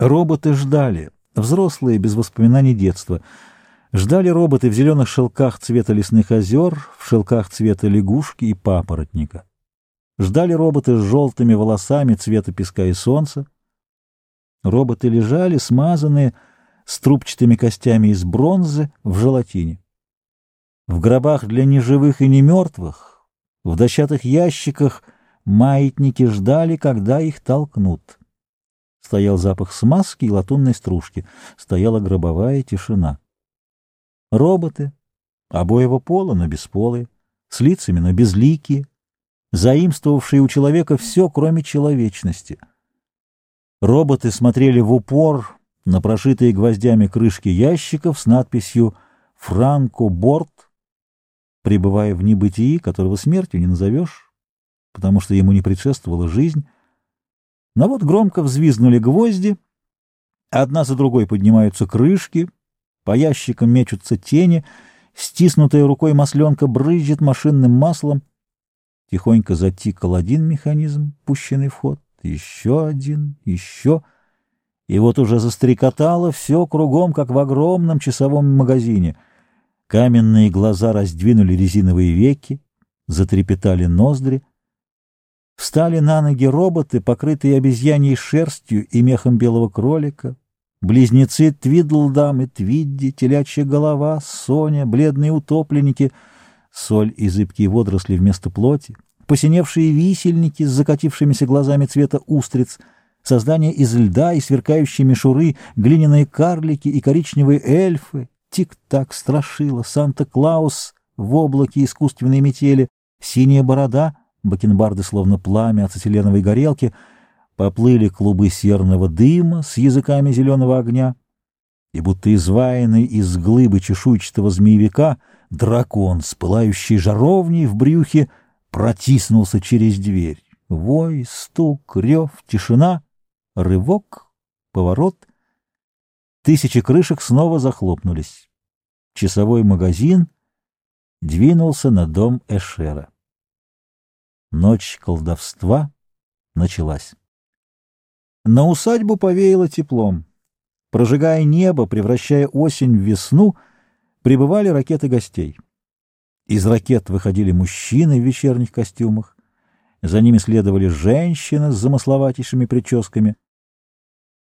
Роботы ждали, взрослые, без воспоминаний детства. Ждали роботы в зеленых шелках цвета лесных озер, в шелках цвета лягушки и папоротника. Ждали роботы с желтыми волосами цвета песка и солнца. Роботы лежали, смазанные, с трубчатыми костями из бронзы в желатине. В гробах для неживых и немертвых, в дощатых ящиках маятники ждали, когда их толкнут. Стоял запах смазки и латунной стружки. Стояла гробовая тишина. Роботы, обоего пола, но бесполые, с лицами, но безликие, заимствовавшие у человека все, кроме человечности. Роботы смотрели в упор на прошитые гвоздями крышки ящиков с надписью «Франко Борт», пребывая в небытии, которого смертью не назовешь, потому что ему не предшествовала жизнь, но вот громко взвизгнули гвозди, одна за другой поднимаются крышки, по ящикам мечутся тени, стиснутая рукой масленка брызжет машинным маслом. Тихонько затикал один механизм, пущенный в ход, еще один, еще. И вот уже застрекотало все кругом, как в огромном часовом магазине. Каменные глаза раздвинули резиновые веки, затрепетали ноздри — Встали на ноги роботы, покрытые обезьяньей шерстью и мехом белого кролика, близнецы Твидлдам и Твидди, телячья голова, Соня, бледные утопленники, соль и зыбкие водоросли вместо плоти, посиневшие висельники с закатившимися глазами цвета устриц, создания из льда и сверкающие мишуры, глиняные карлики и коричневые эльфы, тик-так страшила, Санта-Клаус в облаке искусственной метели, синяя борода — бакенбарды, словно пламя ацетиленовой горелки, поплыли клубы серного дыма с языками зеленого огня, и будто изваянный из глыбы чешуйчатого змеевика дракон с пылающей жаровней в брюхе протиснулся через дверь. Вой, стук, рев, тишина, рывок, поворот. Тысячи крышек снова захлопнулись. Часовой магазин двинулся на дом Эшера. Ночь колдовства началась. На усадьбу повеяло теплом. Прожигая небо, превращая осень в весну, прибывали ракеты гостей. Из ракет выходили мужчины в вечерних костюмах. За ними следовали женщины с замысловатейшими прическами.